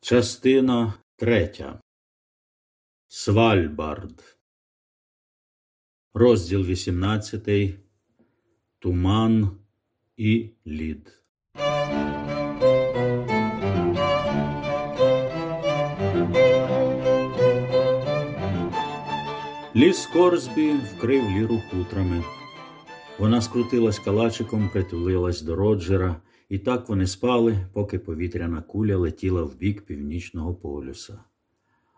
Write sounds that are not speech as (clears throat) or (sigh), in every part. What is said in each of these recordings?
Частина третя. Свальбард. Розділ 18. Туман і лід. Ліс Корсбі вкрив ліру хутрами. Вона скрутилась калачиком, притулилась до Роджера, і так вони спали, поки повітряна куля летіла в бік північного полюса.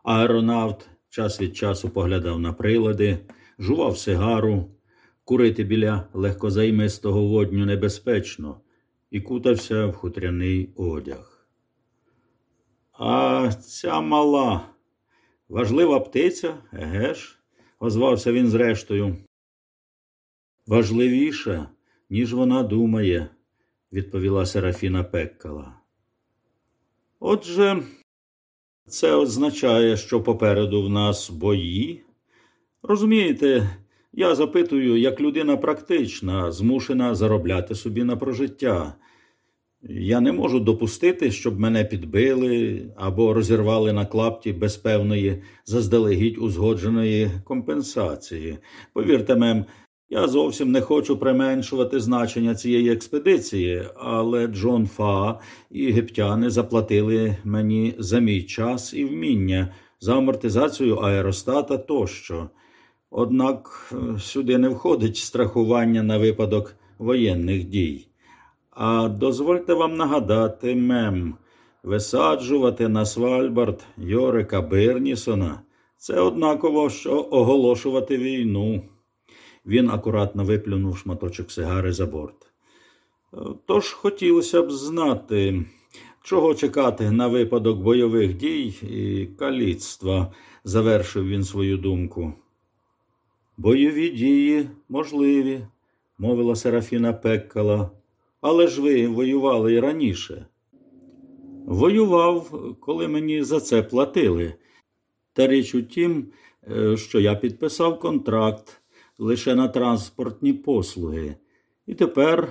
Аеронавт час від часу поглядав на прилади, жував сигару, курити біля легкозаймистого водню небезпечно і кутався в хутряний одяг. А ця мала, важлива птиця, еге ж, озвався він зрештою. Важливіша, ніж вона думає, відповіла Серафіна Пеккала. Отже, це означає, що попереду в нас бої. Розумієте, я запитую, як людина практична, змушена заробляти собі на прожиття. Я не можу допустити, щоб мене підбили або розірвали на клапті без певної заздалегідь узгодженої компенсації. Повірте мем, я зовсім не хочу применшувати значення цієї експедиції, але Джон Фа і єгиптяни заплатили мені за мій час і вміння, за амортизацію аеростата тощо. Однак е, сюди не входить страхування на випадок воєнних дій. А дозвольте вам нагадати, мем, висаджувати на Свальбард Йорика Бирнісона це однаково, що оголошувати війну. Він акуратно виплюнув шматочок сигари за борт. Тож хотілося б знати, чого чекати на випадок бойових дій і каліцтва, завершив він свою думку. Бойові дії можливі, мовила Серафіна Пеккала, але ж ви воювали і раніше. Воював, коли мені за це платили. Та річ у тім, е, що я підписав контракт лише на транспортні послуги. І тепер,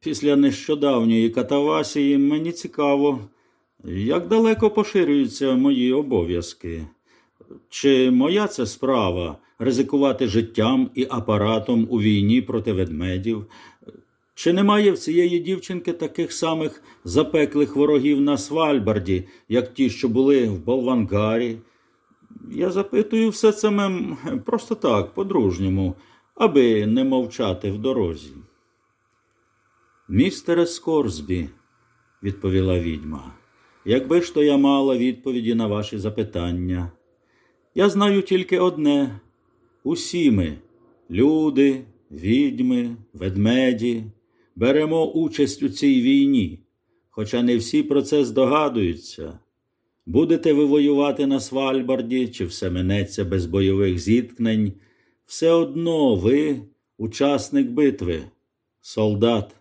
після нещодавньої катавасії, мені цікаво, як далеко поширюються мої обов'язки. Чи моя це справа ризикувати життям і апаратом у війні проти ведмедів? Чи немає в цієї дівчинки таких самих запеклих ворогів на Свальбарді, як ті, що були в Болвангарі? Я запитую все це мем просто так, по-дружньому, аби не мовчати в дорозі. Містере Скорсбі, відповіла відьма, якби ж то я мала відповіді на ваші запитання. Я знаю тільки одне усі ми, люди, відьми, ведмеді, беремо участь у цій війні, хоча не всі про це здогадуються. Будете ви воювати на Свальбарді, чи все минеться без бойових зіткнень, все одно ви учасник битви, солдат.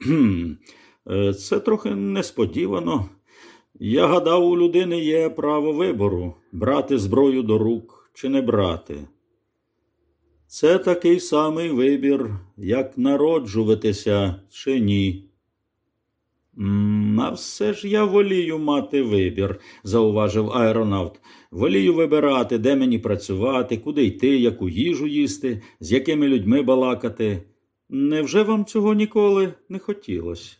(clears throat) Е, це трохи несподівано. Я гадав, у людини є право вибору брати зброю до рук чи не брати. Це такий самий вибір, як народжуватися чи ні. А все ж я волію мати вибір, зауважив аеронавт. Волію вибирати, де мені працювати, куди йти, яку їжу їсти, з якими людьми балакати. Невже вам цього ніколи не хотілося?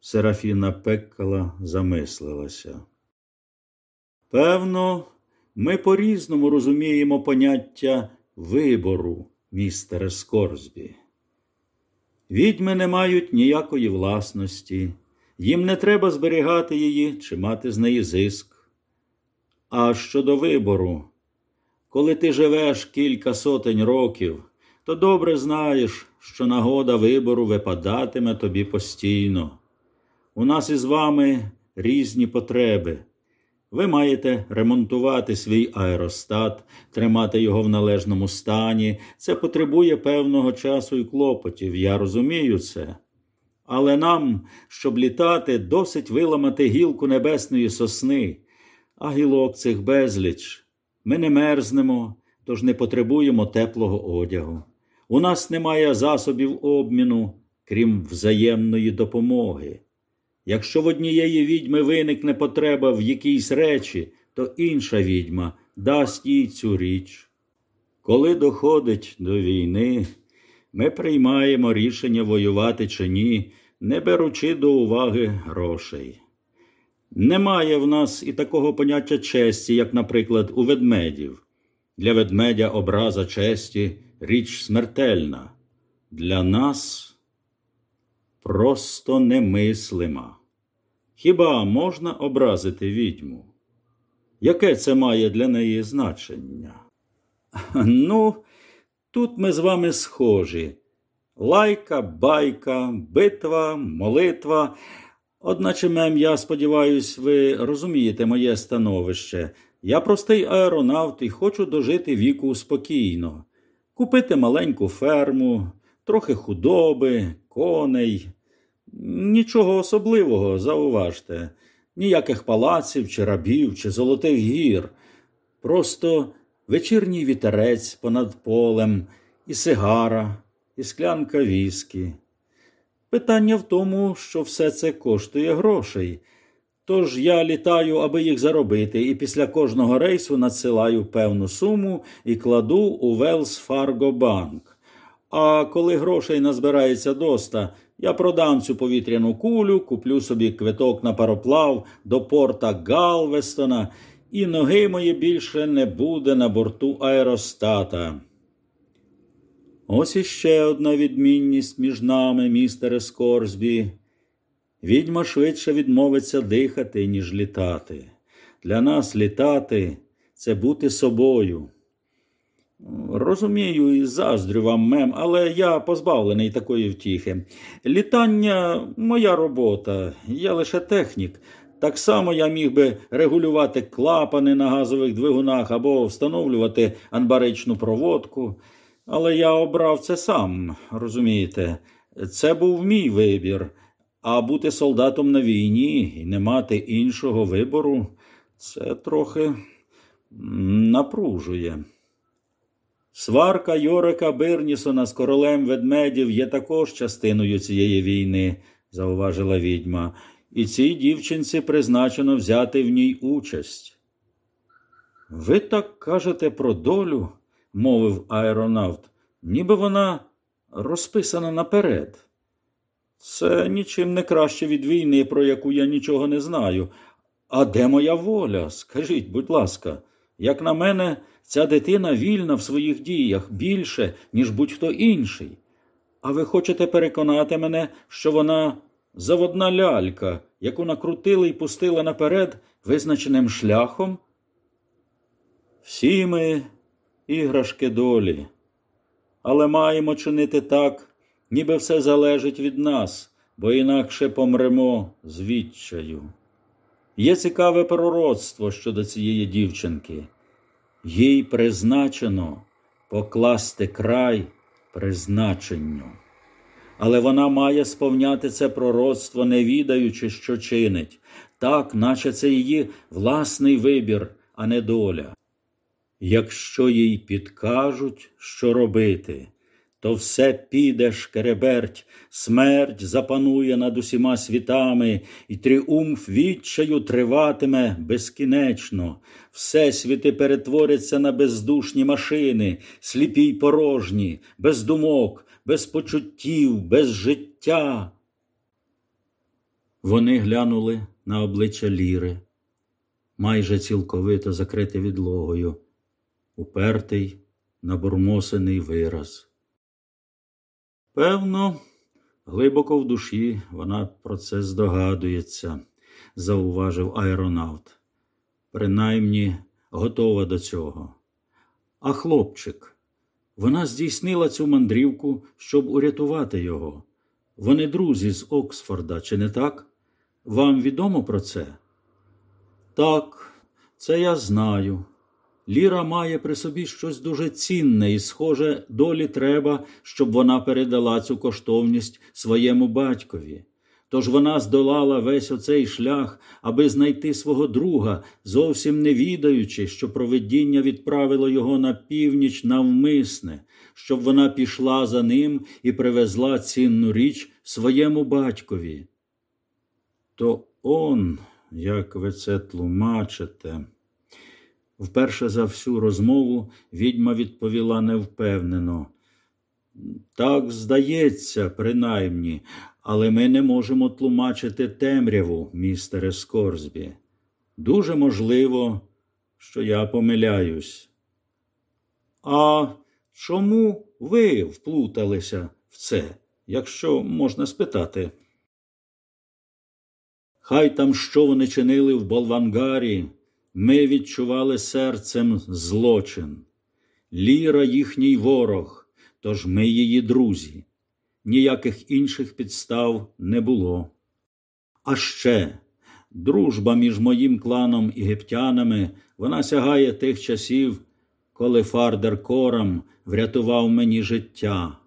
Серафіна Пеккала замислилася. Певно, ми по різному розуміємо поняття вибору, містере Скорсбі. Відьми не мають ніякої власності, їм не треба зберігати її чи мати з неї зиск. А щодо вибору, коли ти живеш кілька сотень років, то добре знаєш, що нагода вибору випадатиме тобі постійно. У нас із вами різні потреби. Ви маєте ремонтувати свій аеростат, тримати його в належному стані. Це потребує певного часу і клопотів, я розумію це. Але нам, щоб літати, досить виламати гілку небесної сосни, а гілок цих безліч. Ми не мерзнемо, тож не потребуємо теплого одягу. У нас немає засобів обміну, крім взаємної допомоги. Якщо в однієї відьми виникне потреба в якійсь речі, то інша відьма дасть їй цю річ. Коли доходить до війни, ми приймаємо рішення воювати чи ні, не беручи до уваги грошей. Немає в нас і такого поняття честі, як, наприклад, у ведмедів. Для ведмедя образа честі річ смертельна. Для нас просто немислима. Хіба можна образити відьму? Яке це має для неї значення? (laughs) Ну, тут ми з вами схожі. Лайка, байка, битва, молитва. Одначе, мем, я сподіваюсь, ви розумієте моє становище. Я простий аеронавт і хочу дожити віку спокійно, купити маленьку ферму, трохи худоби, коней. Нічого особливого, зауважте, ніяких палаців, чи рабів, чи золотих гір. Просто вечірній вітерець понад полем, і сигара, і склянка віскі. Питання в тому, що все це коштує грошей. Тож я літаю, аби їх заробити, і після кожного рейсу надсилаю певну суму і кладу у Велс Фарго Банк. А коли грошей назбирається доста, я продам цю повітряну кулю, куплю собі квиток на пароплав до порта Галвестона, і ноги мої більше не буде на борту аеростата. Ось іще одна відмінність між нами, містере Скорсбі. Відьма швидше відмовиться дихати, ніж літати. Для нас літати це бути собою. Розумію і заздрю вам, мем, але я позбавлений такої втіхи. Літання моя робота, я лише технік. Так само я міг би регулювати клапани на газових двигунах або встановлювати анбаричну проводку. Але я обрав це сам, розумієте, це був мій вибір. А бути солдатом на війні і не мати іншого вибору, це трохи напружує. Сварка Йорика Бирнісона з королем ведмедів є також частиною цієї війни, зауважила відьма, і цій дівчинці призначено взяти в ній участь. Ви так кажете про долю, мовив аеронавт, ніби вона розписана наперед. Це нічим не краще від війни, про яку я нічого не знаю. А де моя воля? Скажіть, будь ласка, як на мене, ця дитина вільна в своїх діях більше, ніж будь-хто інший. А ви хочете переконати мене, що вона заводна лялька, яку накрутили і пустили наперед визначеним шляхом? Всі ми іграшки долі, але маємо чинити так, ніби все залежить від нас, бо інакше помремо з відчаю. Є цікаве пророцтво щодо цієї дівчинки їй призначено покласти край призначенню. Але вона має сповняти це пророцтво, не відаючи, що чинить, так, наче це її власний вибір, а не доля. Якщо їй підкажуть, що робити, то все піде шкереберть, смерть запанує над усіма світами, і тріумф відчаю триватиме безкінечно. Всесвіти перетворяться на бездушні машини, сліпі й порожні, без думок, без почуттів, без життя. Вони глянули на обличчя Ліри, майже цілковито закрите відлогою, упертий, набурмосений вираз. Певно, глибоко в душі вона про це здогадується, зауважив аеронавт. Принаймні готова до цього. А хлопчик, вона здійснила цю мандрівку, щоб урятувати його. Вони друзі з Оксфорда, чи не так? Вам відомо про це? Так, це я знаю. Ліра має при собі щось дуже цінне і, схоже, долі треба, щоб вона передала цю коштовність своєму батькові. Тож вона здолала весь оцей шлях, аби знайти свого друга, зовсім не відаючи, що провидіння відправило його на північ навмисне, щоб вона пішла за ним і привезла цінну річ своєму батькові. То он, як ви це тлумачите. Вперше за всю розмову відьма відповіла невпевнено. Так здається, принаймні, але ми не можемо тлумачити темряву, містере Скорсбі. Дуже можливо, що я помиляюсь. А чому ви вплуталися в це, якщо можна спитати? Хай там що вони чинили в Болвангарі, ми відчували серцем злочин. Ліра їхній ворог, тож ми її друзі. Ніяких інших підстав не було. А ще дружба між моїм кланом і вона сягає тих часів, коли Фардер Корам врятував мені життя.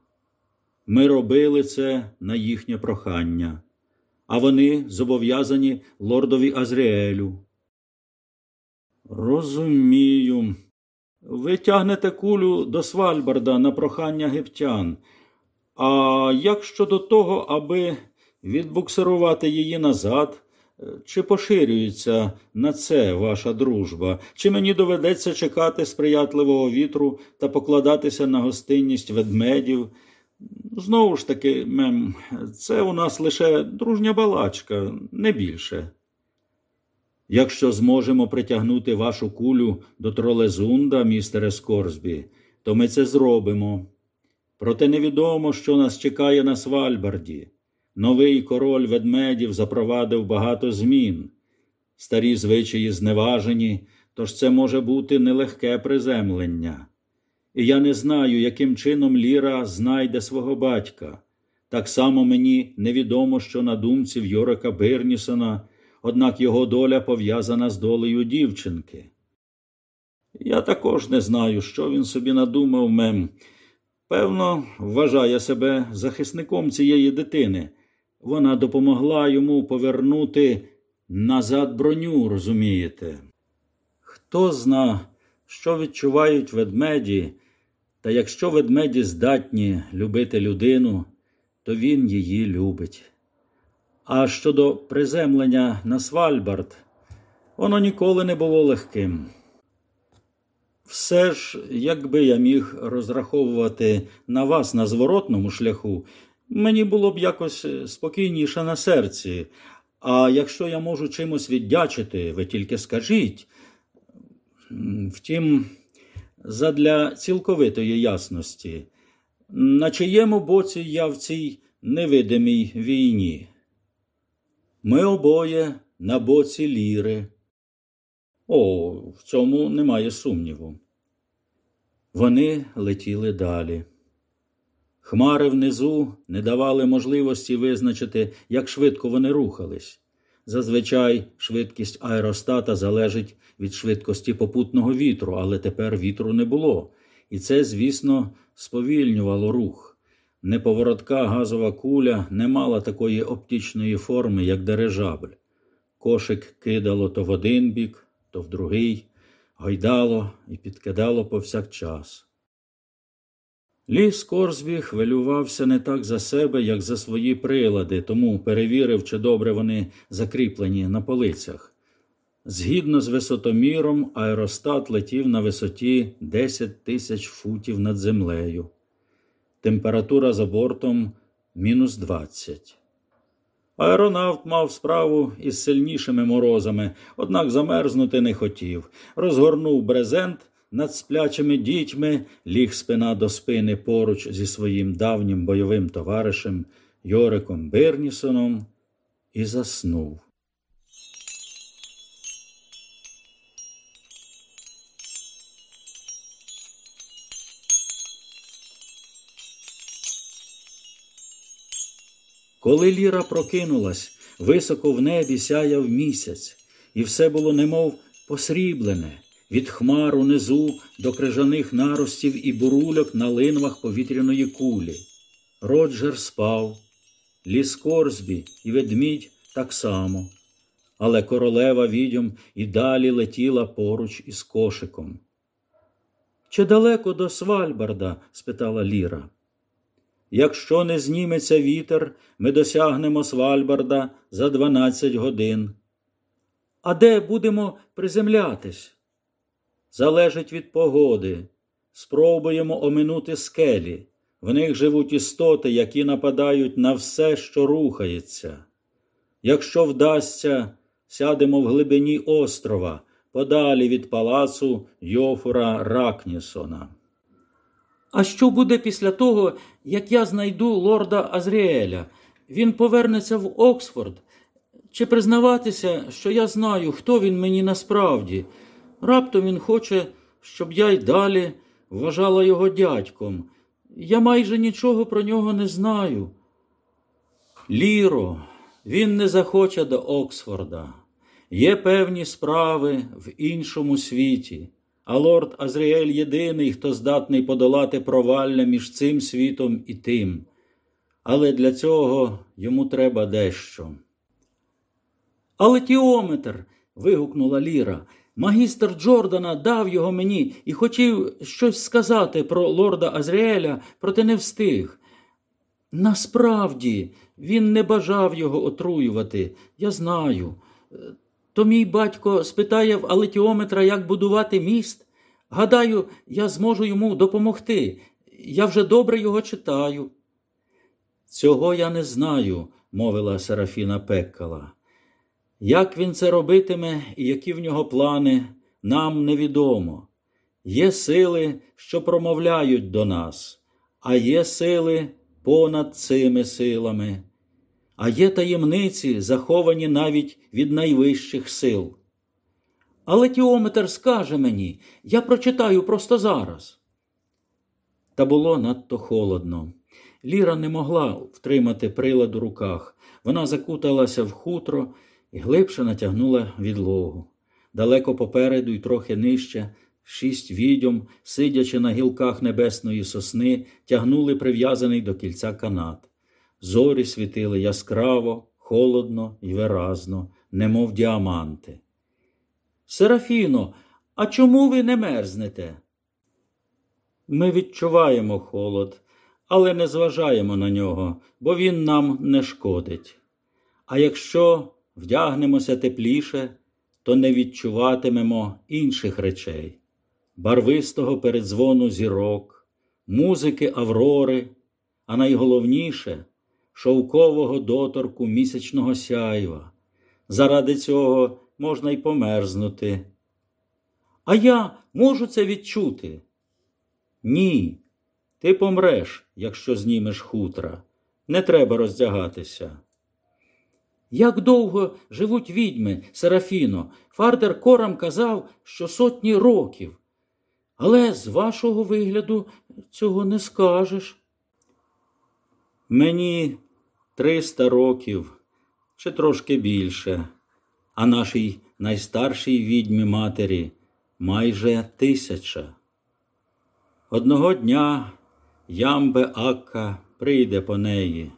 Ми робили це на їхнє прохання, а вони зобов'язані лордові Азріелю. Розумію. Ви тягнете кулю до Свальбарда на прохання гептян. А як щодо того, аби відбуксирувати її назад, чи поширюється на це ваша дружба, чи мені доведеться чекати сприятливого вітру та покладатися на гостинність ведмедів? Знову ж таки, мем, це у нас лише дружня балачка, не більше. Якщо зможемо притягнути вашу кулю до тролезунда, містере Скорсбі, то ми це зробимо. Проте невідомо, що нас чекає на Свальбарді. Новий король ведмедів запровадив багато змін. Старі звичаї зневажені, тож це може бути нелегке приземлення. І я не знаю, яким чином Ліра знайде свого батька. Так само мені невідомо, що на думці в Йорика Бирнісона, однак його доля пов'язана з долею дівчинки. Я також не знаю, що він собі надумав мем. Певно, вважає себе захисником цієї дитини. Вона допомогла йому повернути назад броню, розумієте? Хто зна, що відчувають ведмеді, та якщо ведмеді здатні любити людину, то він її любить. А щодо приземлення на Свальбард, воно ніколи не було легким. Все ж, якби я міг розраховувати на вас на зворотному шляху, мені було б якось спокійніше на серці. А якщо я можу чимось віддячити, ви тільки скажіть. Втім, задля цілковитої ясності, на чиєму боці я в цій невидимій війні? Ми обоє на боці ліри. О, в цьому немає сумніву. Вони летіли далі. Хмари внизу не давали можливості визначити, як швидко вони рухались. Зазвичай швидкість аеростата залежить від швидкості попутного вітру, але тепер вітру не було, і це, звісно, сповільнювало рух. Неповоротка газова куля не мала такої оптичної форми, як дирижабль. Кошик кидало то в один бік, то в другий, гойдало і підкидало повсякчас. Ліс Корсбі хвилювався не так за себе, як за свої прилади, тому перевірив, чи добре вони закріплені на полицях. Згідно з висотоміром, аеростат летів на висоті 10 тисяч футів над землею. Температура за бортом мінус 20. Аеронавт мав справу із сильнішими морозами, однак замерзнути не хотів. Розгорнув брезент над сплячими дітьми, ліг спина до спини поруч зі своїм давнім бойовим товаришем Йориком Бирнісоном і заснув. Коли Ліра прокинулась, високо в небі сяяв місяць, і все було немов посріблене, від хмар унизу до крижаних наростів і бурульок на линвах повітряної кулі. Роджер спав, ліс Корсбі і ведмідь так само, але королева відьом і далі летіла поруч із кошиком. Чи далеко до Свальбарда? спитала Ліра. Якщо не зніметься вітер, ми досягнемо Свальбарда за 12 годин. А де будемо приземлятись? Залежить від погоди. Спробуємо оминути скелі. В них живуть істоти, які нападають на все, що рухається. Якщо вдасться, сядемо в глибині острова, подалі від палацу Йофура Ракнісона. А що буде після того, як я знайду лорда Азріеля? Він повернеться в Оксфорд. Чи признаватися, що я знаю, хто він мені насправді? Раптом він хоче, щоб я й далі вважала його дядьком. Я майже нічого про нього не знаю. Ліро, він не захоче до Оксфорда. Є певні справи в іншому світі, а лорд Азріель єдиний, хто здатний подолати провалля між цим світом і тим. Але для цього йому треба дещо. Але тіометр. вигукнула Ліра. Магістр Джордана дав його мені і хотів щось сказати про лорда Азріеля, проте не встиг. Насправді, він не бажав його отруювати, я знаю. То мій батько спитає в алетіометра, як будувати міст. Гадаю, я зможу йому допомогти. Я вже добре його читаю. Цього я не знаю, мовила Серафіна Пеккала. Як він це робитиме і які в нього плани, нам невідомо. Є сили, що промовляють до нас, а є сили понад цими силами, а є таємниці, заховані навіть від найвищих сил. Але тіометр скаже мені, я прочитаю просто зараз. Та було надто холодно. Ліра не могла втримати прилад у руках. Вона закуталася в хутро і глибше натягнула відлогу. Далеко попереду і трохи нижче, шість відьом, сидячи на гілках небесної сосни, тягнули прив'язаний до кільця канат. Зорі світили яскраво, холодно і виразно, немов діаманти. Серафіно, а чому ви не мерзнете? Ми відчуваємо холод, але не зважаємо на нього, бо він нам не шкодить. А якщо вдягнемося тепліше, то не відчуватимемо інших речей, барвистого передзвону зірок, музики Аврори, а найголовніше шовкового доторку місячного сяйва. Заради цього можна й померзнути. А я можу це відчути? Ні. Ти помреш, якщо знімеш хутра. Не треба роздягатися. Як довго живуть відьми, Серафіно, Фардер Корам казав, що сотні років. Але з вашого вигляду цього не скажеш. Мені триста років чи трошки більше, а нашій найстаршій відьмі матері майже тисяча. Одного дня Ямбе Акка прийде по неї.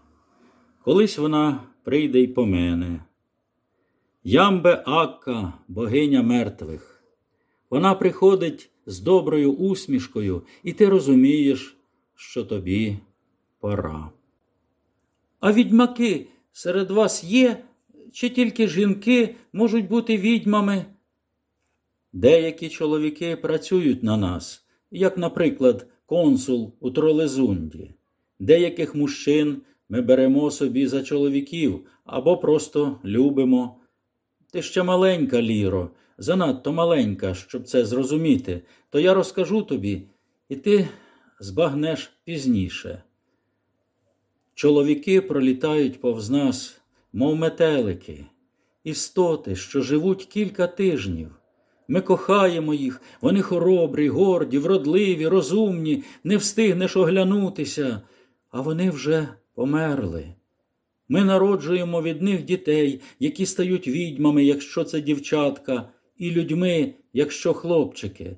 Колись вона прийде й по мене. Ямбе Акка, богиня мертвих. Вона приходить з доброю усмішкою, і ти розумієш, що тобі пора. А відьмаки серед вас є, чи тільки жінки можуть бути відьмами? Деякі чоловіки працюють на нас, як, наприклад, консул у Тролезунді. Деяких мужчин ми беремо собі за чоловіків або просто любимо. Ти ще маленька, Ліро, занадто маленька, щоб це зрозуміти, то я розкажу тобі, і ти збагнеш пізніше. Чоловіки пролітають повз нас, мов метелики, істоти, що живуть кілька тижнів. Ми кохаємо їх, вони хоробрі, горді, вродливі, розумні, не встигнеш оглянутися, а вони вже померли. Ми народжуємо від них дітей, які стають відьмами, якщо це дівчатка, і людьми, якщо хлопчики.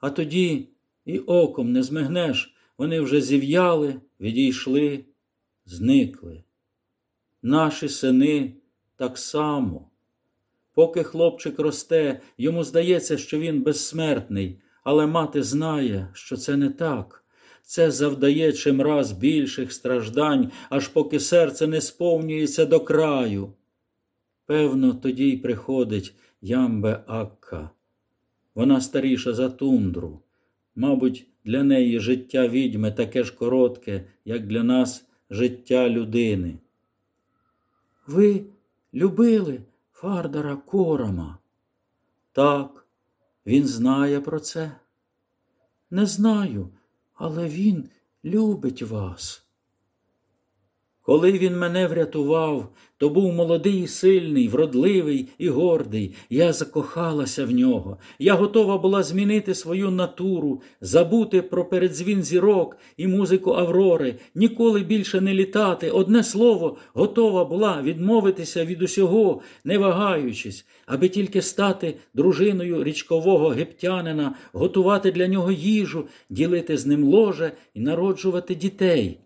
А тоді і оком не змигнеш, вони вже зів'яли, відійшли, зникли. Наші сини так само. Поки хлопчик росте, йому здається, що він безсмертний, але мати знає, що це не так. Це завдає чимраз більших страждань, аж поки серце не сповнюється до краю. Певно, тоді й приходить Ямбе Акка. Вона старіша за тундру. Мабуть, для неї життя відьми таке ж коротке, як для нас життя людини. Ви любили Фардара Корома? Так, він знає про це. Не знаю, але він любить вас. Коли він мене врятував, то був молодий, і сильний, вродливий і гордий. Я закохалася в нього. Я готова була змінити свою натуру, забути про передзвін зірок і музику Аврори, ніколи більше не літати. Одне слово, готова була відмовитися від усього, не вагаючись, аби тільки стати дружиною річкового гептянина, готувати для нього їжу, ділити з ним ложе і народжувати дітей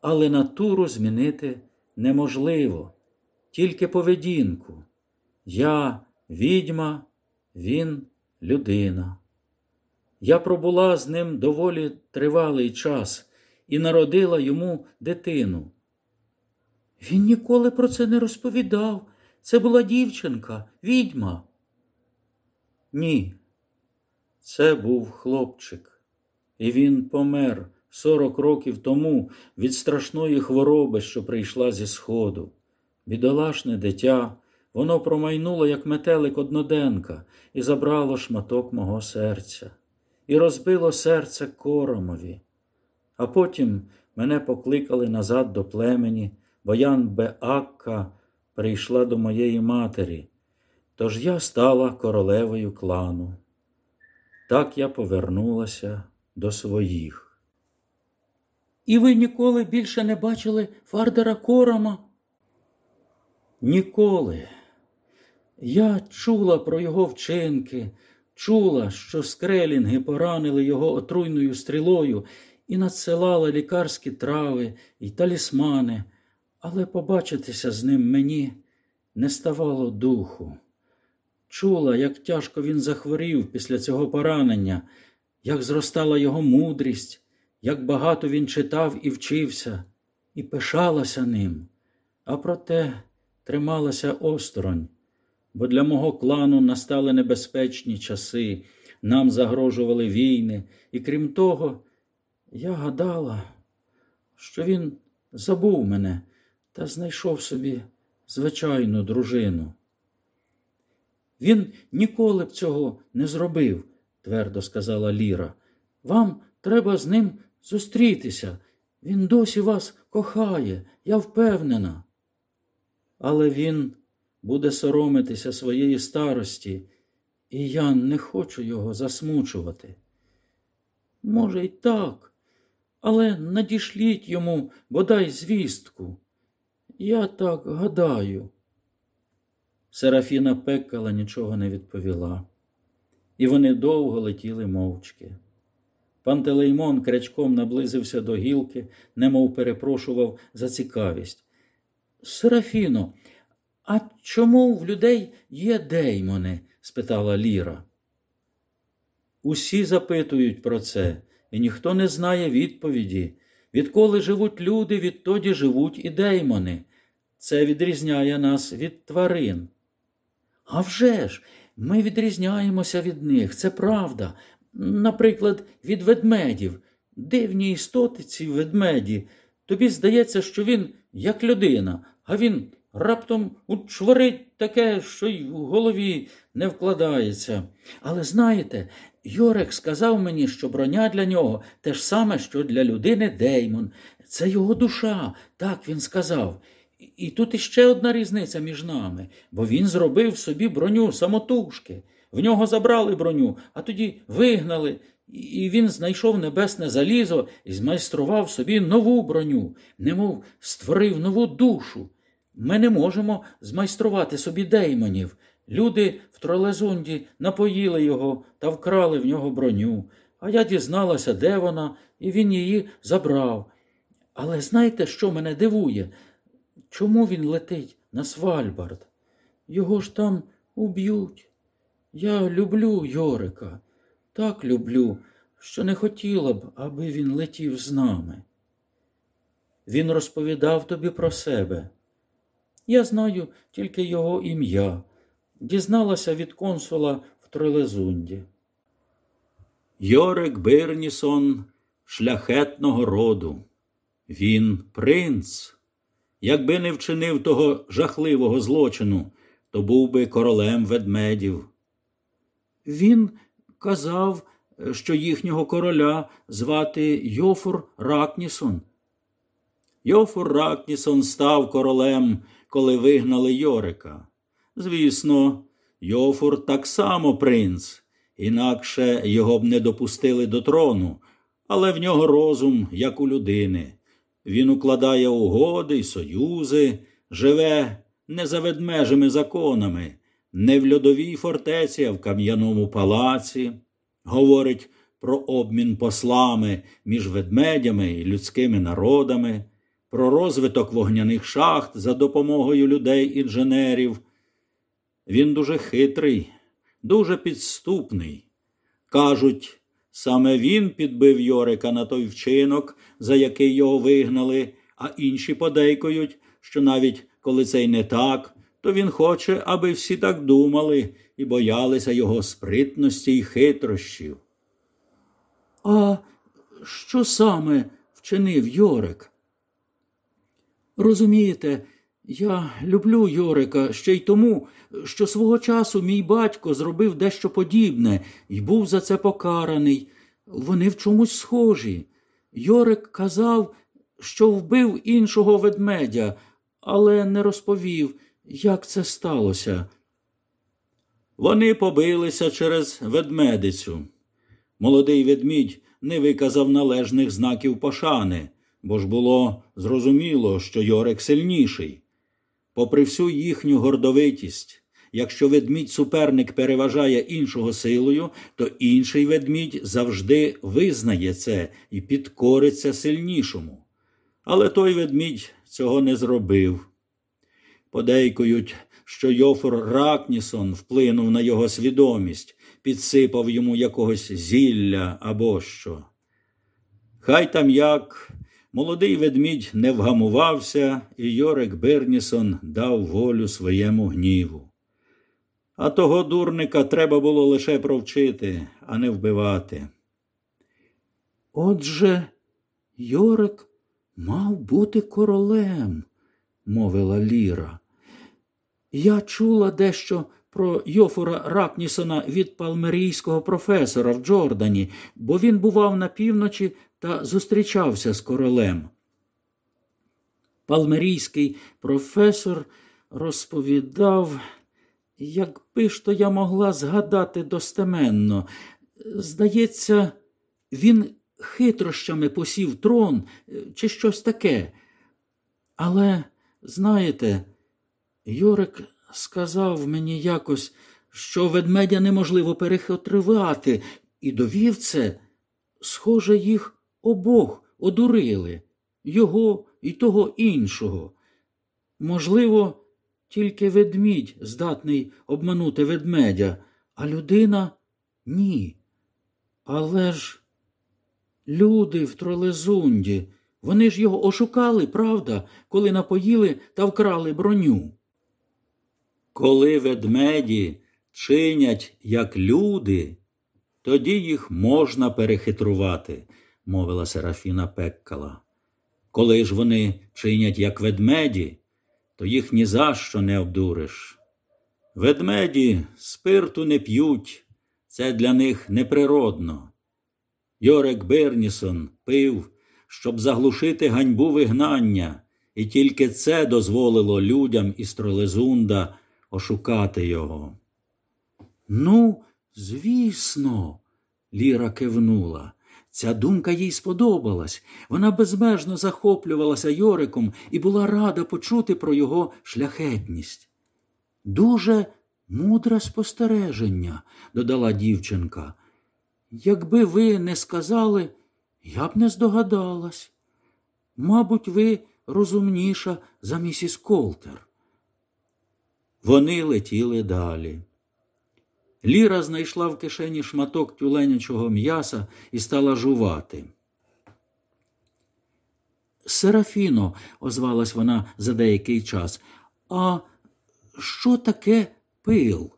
але натуру змінити неможливо, тільки поведінку. Я відьма, він людина. Я пробула з ним доволі тривалий час і народила йому дитину. Він ніколи про це не розповідав. Це була дівчинка, відьма. Ні, це був хлопчик, і він помер Сорок років тому від страшної хвороби, що прийшла зі сходу. Бідолашне дитя, воно промайнуло, як метелик одноденка, і забрало шматок мого серця, і розбило серце коромові. А потім мене покликали назад до племені, бо Ян Беакка прийшла до моєї матері. Тож я стала королевою клану. Так я повернулася до своїх. І ви ніколи більше не бачили Фардера Корома? Ніколи. Я чула про його вчинки, чула, що скрелінги поранили його отруйною стрілою і надсилала лікарські трави і талісмани, але побачитися з ним мені не ставало духу. Чула, як тяжко він захворів після цього поранення, як зростала його мудрість як багато він читав і вчився, і пишалася ним, а проте трималася осторонь, бо для мого клану настали небезпечні часи, нам загрожували війни, і крім того, я гадала, що він забув мене та знайшов собі звичайну дружину. Він ніколи б цього не зробив, твердо сказала Ліра. Вам треба з ним зустрітися. Він досі вас кохає, я впевнена. Але він буде соромитися своєї старості, і я не хочу його засмучувати. Може, й так, але надішліть йому бодай звістку. Я так гадаю. Серафіна пекала нічого не відповіла, і вони довго летіли мовчки. Пантелеймон крячком наблизився до гілки, немов перепрошував за цікавість. Серафіно, а чому в людей є деймони? спитала Ліра. Усі запитують про це, і ніхто не знає відповіді. Відколи живуть люди, відтоді живуть і деймони. Це відрізняє нас від тварин. «А вже ж, ми відрізняємося від них, це правда. Наприклад, від ведмедів, дивні істоти ці ведмеді. Тобі здається, що він як людина, а він раптом учворить таке, що й у голові не вкладається. Але знаєте, Йорек сказав мені, що броня для нього те ж саме, що для людини Деймон. Це його душа, так він сказав. І тут іще одна різниця між нами, бо він зробив собі броню самотужки. В нього забрали броню, а тоді вигнали, і він знайшов небесне залізо і змайстрував собі нову броню, немов створив нову душу. Ми не можемо змайструвати собі деймонів. Люди в тролезунді напоїли його та вкрали в нього броню, а я дізналася, де вона, і він її забрав. Але знаєте, що мене дивує? Чому він летить на Свальбард? Його ж там уб'ють. Я люблю Йорика, так люблю, що не хотіла б, аби він летів з нами. Він розповідав тобі про себе. Я знаю тільки його ім'я, дізналася від консула в Тролезунді. Йорик Бирнісон шляхетного роду. Він принц. Якби не вчинив того жахливого злочину, то був би королем ведмедів. Він казав, що їхнього короля звати Йофур Ракнісон. Йофур Ракнісон став королем, коли вигнали Йорика. Звісно, Йофур так само принц, інакше його б не допустили до трону, але в нього розум, як у людини. Він укладає угоди й союзи, живе не за ведмежими законами, не в льодовій фортеці, а в кам'яному палаці, говорить про обмін послами між ведмедями і людськими народами, про розвиток вогняних шахт за допомогою людей-інженерів. Він дуже хитрий, дуже підступний. Кажуть, саме він підбив Йорика на той вчинок, за який його вигнали, а інші подейкують, що навіть коли це й не так, то він хоче, аби всі так думали і боялися його спритності й хитрощів. А що саме вчинив Йорик? Розумієте, я люблю Йорика ще й тому, що свого часу мій батько зробив дещо подібне і був за це покараний. Вони в чомусь схожі. Йорик казав, що вбив іншого ведмедя, але не розповів, як це сталося. Вони побилися через ведмедицю. Молодий ведмідь не виказав належних знаків пошани, бо ж було зрозуміло, що Йорик сильніший. Попри всю їхню гордовитість, якщо ведмідь суперник переважає іншого силою, то інший ведмідь завжди визнає це і підкориться сильнішому. Але той ведмідь цього не зробив. Подейкують, що Йофор Ракнісон вплинув на його свідомість, підсипав йому якогось зілля або що. Хай там як молодий ведмідь не вгамувався, і Йорик Бернісон дав волю своєму гніву. А того дурника треба було лише провчити, а не вбивати. Отже, Йорик мав бути королем, мовила Ліра. Я чула дещо про Йофора Ракнісона від палмерійського професора в Джордані, бо він бував на півночі та зустрічався з королем. Палмерійський професор розповідав, якби ж то я могла згадати достеменно. Здається, він хитрощами посів трон чи щось таке. Але, знаєте, Йорик сказав мені якось, що ведмедя неможливо перехитривати, і довів це, схоже, їх обох одурили, його і того іншого. Можливо, тільки ведмідь здатний обманути ведмедя, а людина ні. Але ж люди в тролезунді, вони ж його ошукали, правда, коли напоїли та вкрали броню. Коли ведмеді чинять як люди, тоді їх можна перехитрувати, мовила Серафіна Пеккала. Коли ж вони чинять як ведмеді, то їх ні за що не обдуриш. Ведмеді спирту не п'ють, це для них неприродно. Йорек Бернісон пив, щоб заглушити ганьбу вигнання, і тільки це дозволило людям із Тролезунда ошукати його. Ну, звісно, Ліра кивнула. Ця думка їй сподобалась. Вона безмежно захоплювалася Йориком і була рада почути про його шляхетність. Дуже мудре спостереження, додала дівчинка. Якби ви не сказали, я б не здогадалась. Мабуть, ви розумніша за місіс Колтер. Вони летіли далі. Ліра знайшла в кишені шматок тюленячого м'яса і стала жувати. Серафіно, озвалась вона за деякий час, а що таке пил?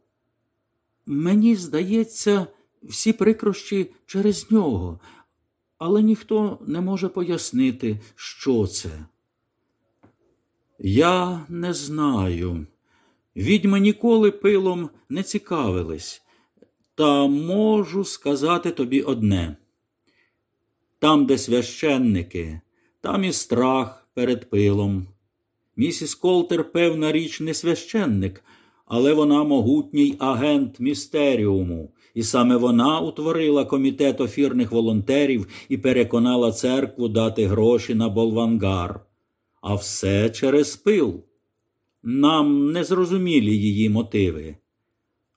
Мені здається, всі прикрощі через нього, але ніхто не може пояснити, що це. Я не знаю. Відьми ніколи пилом не цікавились, та можу сказати тобі одне. Там, де священники, там і страх перед пилом. Місіс Колтер, певна річ, не священник, але вона могутній агент містеріуму, і саме вона утворила комітет офірних волонтерів і переконала церкву дати гроші на болвангар. А все через пил. Нам незрозумілі її мотиви,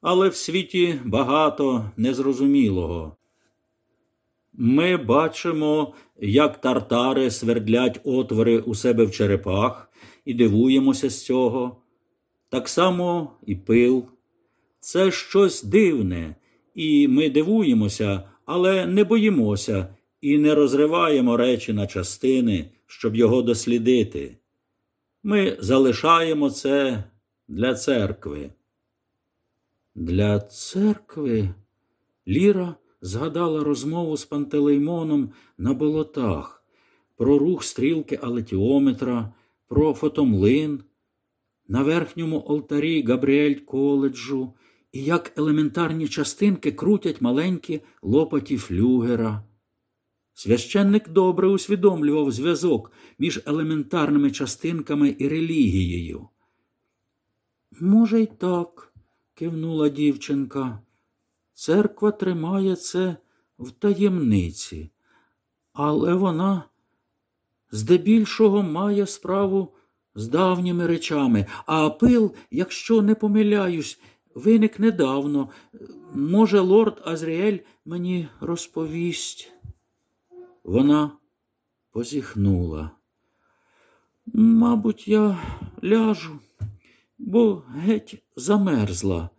але в світі багато незрозумілого. Ми бачимо, як тартари свердлять отвори у себе в черепах і дивуємося з цього. Так само і пил. Це щось дивне, і ми дивуємося, але не боїмося і не розриваємо речі на частини, щоб його дослідити. Ми залишаємо це для церкви. Для церкви Ліра згадала розмову з Пантелеймоном на болотах, про рух стрілки алетіометра, про фотомлин, на верхньому алтарі Габріель коледжу і як елементарні частинки крутять маленькі лопаті флюгера. Священник добре усвідомлював зв'язок між елементарними частинками і релігією. Може, й так, кивнула дівчинка. Церква тримає це в таємниці, але вона здебільшого має справу з давніми речами, а пил, якщо не помиляюсь, виник недавно. Може, лорд Азріель мені розповість. Вона позіхнула. Мабуть, я ляжу, бо геть замерзла.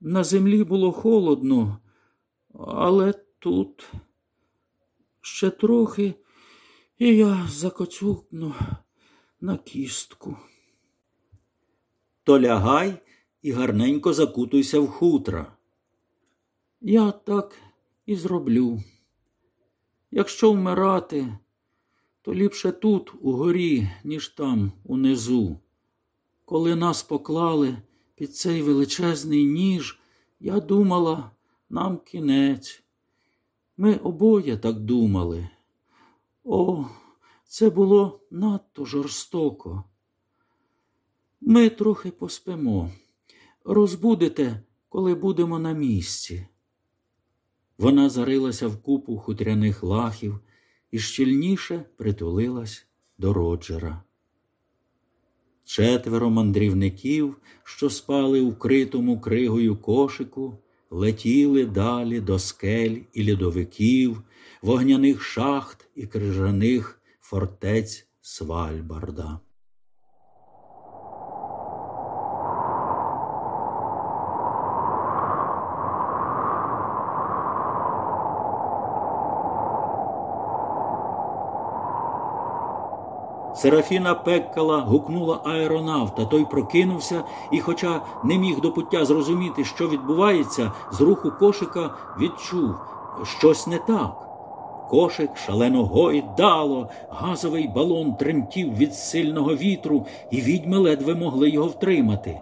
На землі було холодно, але тут ще трохи, і я закоцюкну на кістку. То лягай і гарненько закутуйся в хутра. Я так і зроблю. Якщо вмирати, то ліпше тут, угорі, ніж там, унизу. Коли нас поклали під цей величезний ніж, я думала, нам кінець. Ми обоє так думали. О, це було надто жорстоко. Ми трохи поспимо, розбудете, коли будемо на місці. Вона зарилася в купу хутряних лахів і щільніше притулилась до Роджера. Четверо мандрівників, що спали у критому кригою кошику, летіли далі до скель і льодовиків, вогняних шахт і крижаних фортець Свальбарда. Серафіна Пеккала гукнула аеронавта. Той прокинувся і, хоча не міг до пуття зрозуміти, що відбувається, з руху кошика відчув щось не так. Кошик шалено гойдало, газовий балон тремтів від сильного вітру, і відьми ледве могли його втримати.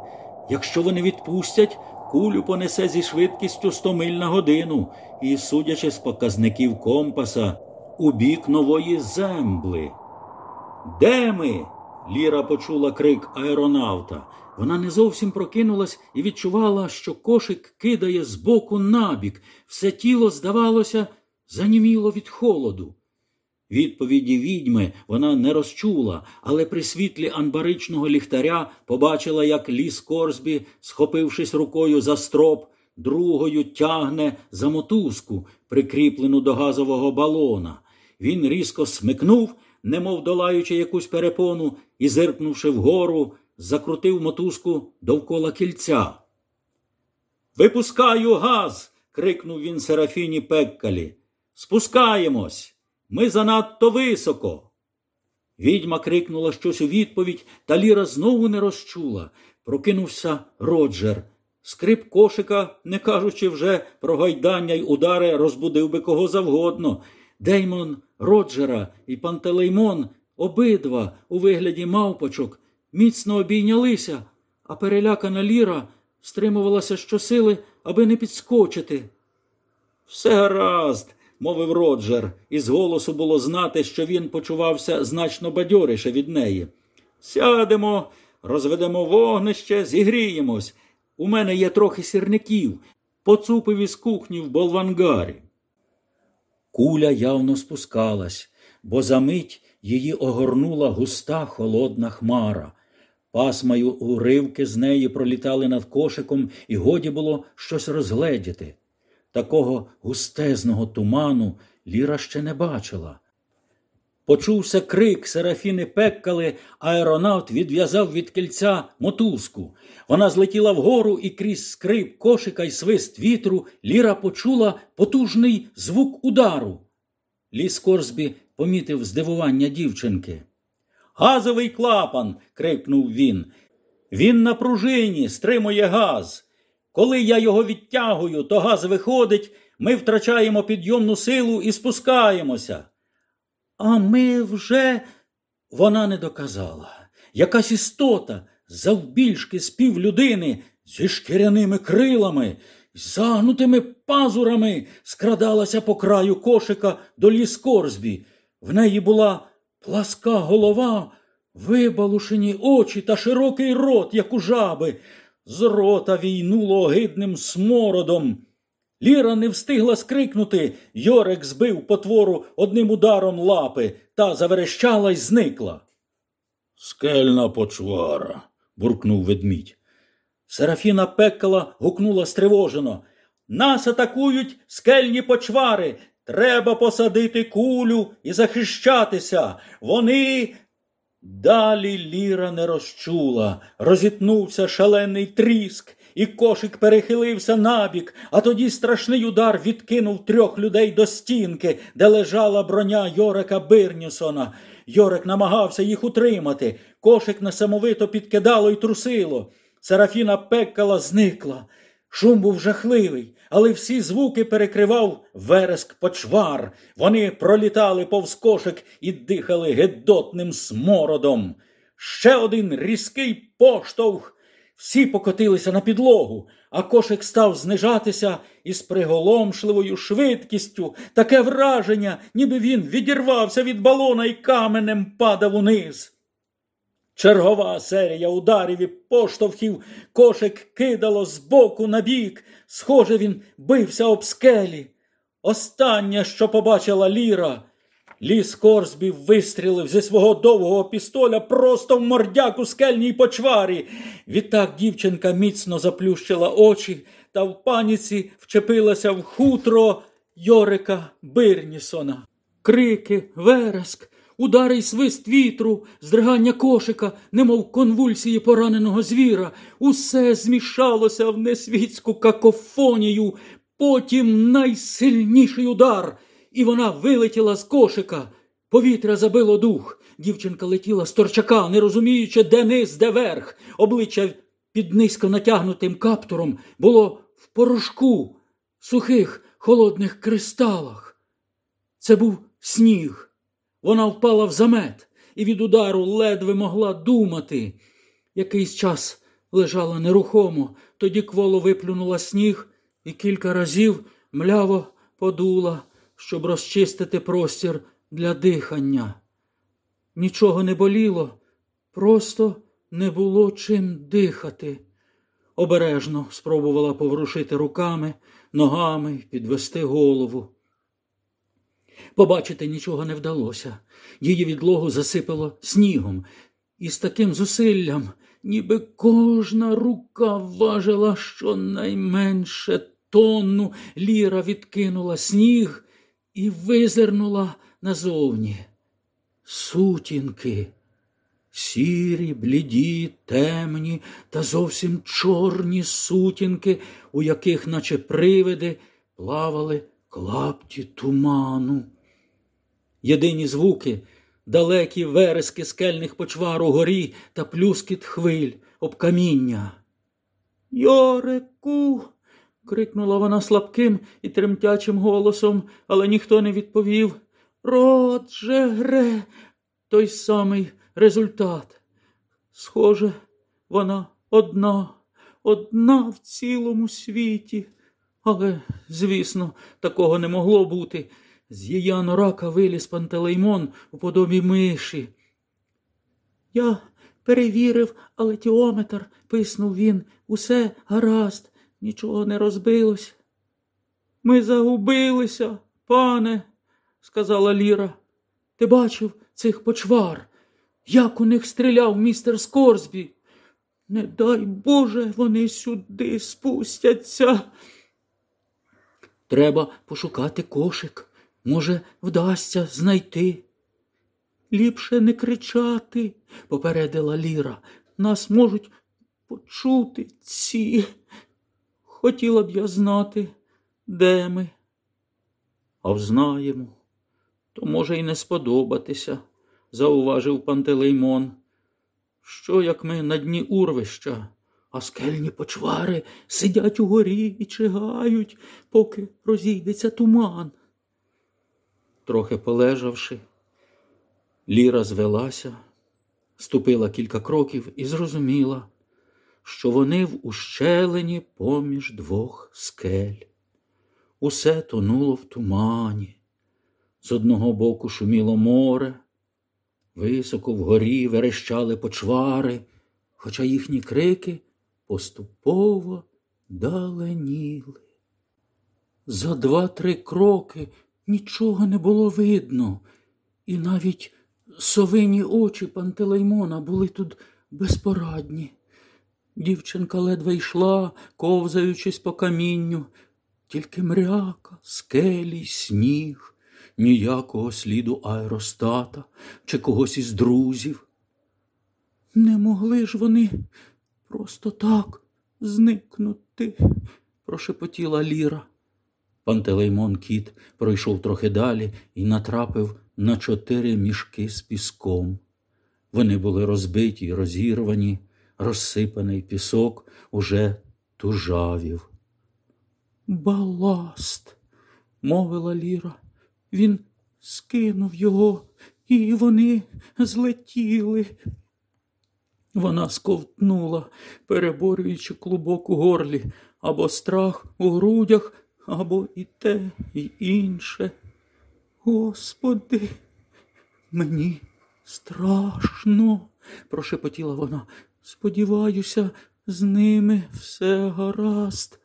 Якщо вони відпустять, кулю понесе зі швидкістю 100 миль на годину, і, судячи з показників компаса, у бік нової земли. Де ми? Ліра почула крик аеронавта. Вона не зовсім прокинулась і відчувала, що кошик кидає з боку набік. Все тіло, здавалося, заніміло від холоду. Відповіді відьми вона не розчула, але при світлі анбаричного ліхтаря побачила, як ліс Корсбі, схопившись рукою за строп, другою тягне за мотузку, прикріплену до газового балона. Він різко смикнув немов долаючи якусь перепону і, зиркнувши вгору, закрутив мотузку довкола кільця. Випускаю газ. крикнув він Серафіні Пеккалі. Спускаємось. Ми занадто високо. Відьма крикнула щось у відповідь, та Ліра знову не розчула. Прокинувся Роджер. Скрип кошика, не кажучи вже про гайдання й удари, розбудив би кого завгодно. Деймон Роджера і Пантелеймон обидва у вигляді мавпочок міцно обійнялися, а перелякана Ліра стримувалася щосили, аби не підскочити. Все гаразд, мовив Роджер, і з голосу було знати, що він почувався значно бадьорише від неї. Сядемо, розведемо вогнище, зігріємось. У мене є трохи сірників, поцупив із кухні в болвангарі. Куля явно спускалась, бо за мить її огорнула густа холодна хмара. Пасмаю уривки з неї пролітали над кошиком, і годі було щось розгледіти. Такого густезного туману Ліра ще не бачила. Почувся крик Серафіни Пеккали, аеронавт відв'язав від кільця мотузку. Вона злетіла вгору і крізь скрип кошика й свист вітру Ліра почула потужний звук удару. Ліс Корсбі помітив здивування дівчинки. Газовий клапан. крикнув він. Він на пружині стримує газ. Коли я його відтягую, то газ виходить, ми втрачаємо підйомну силу і спускаємося. А ми вже вона не доказала. Якась істота завбільшки з пів людини зі шкіряними крилами, загнутими пазурами скрадалася по краю кошика до ліс Корсбі. В неї була пласка голова, вибалушені очі та широкий рот, як у жаби. З рота війнуло огидним смородом. Ліра не встигла скрикнути. Йорик збив потвору одним ударом лапи та заверещала й зникла. Скельна почвара, буркнув ведмідь. Серафіна пекала гукнула стривожено. Нас атакують скельні почвари. Треба посадити кулю і захищатися. Вони. Далі Ліра не розчула, розітнувся шалений тріск, і кошик перехилився набік, а тоді страшний удар відкинув трьох людей до стінки, де лежала броня Йорика Бирнюсона. Йорик намагався їх утримати. Кошик несамовито підкидало й трусило. Серафіна пеккала зникла. Шум був жахливий, але всі звуки перекривав вереск почвар. Вони пролітали повз кошик і дихали гедотним смородом. Ще один різкий поштовх. Всі покотилися на підлогу, а кошик став знижатися із приголомшливою швидкістю, таке враження, ніби він відірвався від балона і каменем падав униз. Чергова серія ударів і поштовхів кошик кидало з боку на бік. Схоже, він бився об скелі. Останнє, що побачила Ліра, ліс Корсбі вистрілив зі свого довгого пістоля просто в мордяку скельній почварі. Відтак дівчинка міцно заплющила очі та в паніці вчепилася в хутро Йорика Бирнісона. Крики, вереск, удари й свист вітру, здригання кошика, немов конвульсії пораненого звіра, усе змішалося в несвітську какофонію, потім найсильніший удар, і вона вилетіла з кошика. Повітря забило дух. Дівчинка летіла з торчака, не розуміючи, де низ, де верх. Обличчя під низько натягнутим каптуром було в порошку, сухих холодних кристалах. Це був сніг. Вона впала в замет і від удару ледве могла думати. Якийсь час лежала нерухомо, тоді кволо виплюнула сніг і кілька разів мляво подула, щоб розчистити простір для дихання. Нічого не боліло, просто не було чим дихати. Обережно спробувала поворушити руками, ногами, підвести голову. Побачити нічого не вдалося. Її відлогу засипало снігом, і з таким зусиллям, ніби кожна рука важила щонайменше тонну, ліра відкинула сніг і визирнула назовні. Сутінки. сірі, бліді, темні та зовсім чорні сутінки, у яких, наче привиди, плавали клапті туману. Єдині звуки, далекі верески скельних почвар у горі та плюскіт хвиль об каміння. Йорику. Крикнула вона слабким і тремтячим голосом, але ніхто не відповів. Родже гре, той самий результат. Схоже, вона одна, одна в цілому світі. Але, звісно, такого не могло бути. З її анорака виліз пантелеймон у подобі миші. Я перевірив, але тіометр, писнув він, усе гаразд, нічого не розбилось. Ми загубилися, пане, сказала Ліра. Ти бачив цих почвар? Як у них стріляв містер Скорсбі? Не дай Боже, вони сюди спустяться. Треба пошукати кошик. Може, вдасться знайти. Ліпше не кричати, попередила Ліра. Нас можуть почути ці. Хотіла б я знати, де ми. А взнаємо, то може й не сподобатися, зауважив Пантелеймон. Що, як ми на дні урвища, а скельні почвари сидять угорі і чигають, поки розійдеться туман. Трохи полежавши, Ліра звелася, ступила кілька кроків і зрозуміла, що вони в ущелині поміж двох скель. Усе тонуло в тумані. З одного боку шуміло море, високо вгорі верещали почвари, хоча їхні крики поступово даленіли. За два-три кроки нічого не було видно, і навіть совині очі пантелеймона були тут безпорадні. Дівчинка ледве йшла, ковзаючись по камінню, тільки мряка, скелі, сніг, ніякого сліду аеростата чи когось із друзів. Не могли ж вони просто так зникнути, прошепотіла Ліра. Пантелеймон кіт пройшов трохи далі і натрапив на чотири мішки з піском. Вони були розбиті й розірвані, розсипаний пісок уже тужавів. Баласт, мовила Ліра. Він скинув його, і вони злетіли. Вона сковтнула, переборюючи клубок у горлі або страх у грудях, або і те, і інше. Господи, мені страшно, прошепотіла вона. Сподіваюся, з ними все гаразд.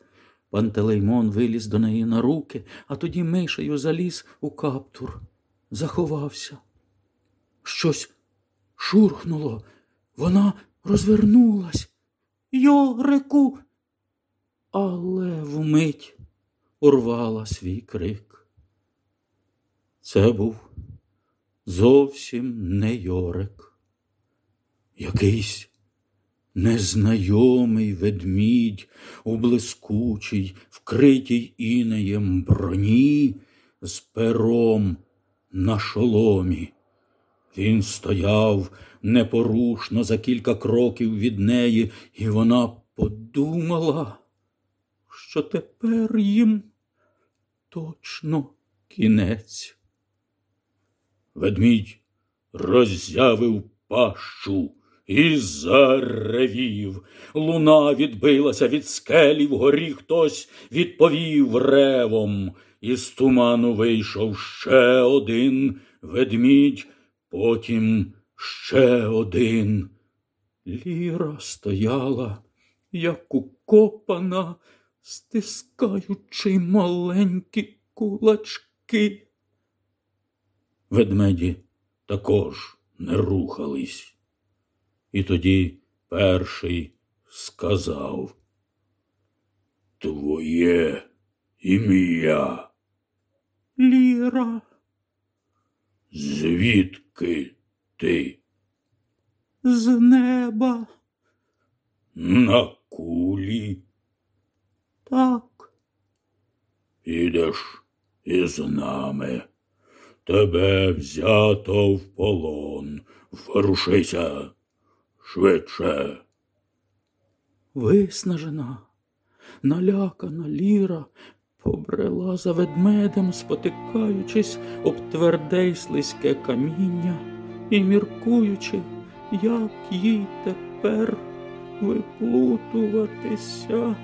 Пантелеймон виліз до неї на руки, а тоді мишею заліз у каптур, заховався. Щось шурхнуло, вона розвернулась. Йорику, але вмить урвала свій крик. Це був зовсім не Йорик, якийсь незнайомий ведмідь у блискучій, вкритій інеєм броні з пером на шоломі. Він стояв непорушно за кілька кроків від неї, і вона подумала, що тепер їм точно кінець. Ведмідь роззявив пащу і заревів. Луна відбилася від скелі вгорі хтось відповів ревом. Із туману вийшов ще один ведмідь, потім ще один. Ліра стояла, як укопана, стискаючи маленькі кулачки. Ведмеді також не рухались. І тоді перший сказав Твоє ім'я. Ліра. Звідки ти? з неба. На кулі Так, підеш із нами. Тебе взято в полон. Ворушися швидше. виснажена, налякана ліра побрела за ведмедем, спотикаючись об тверде й слизьке каміння і міркуючи, як їй тепер виплутуватися.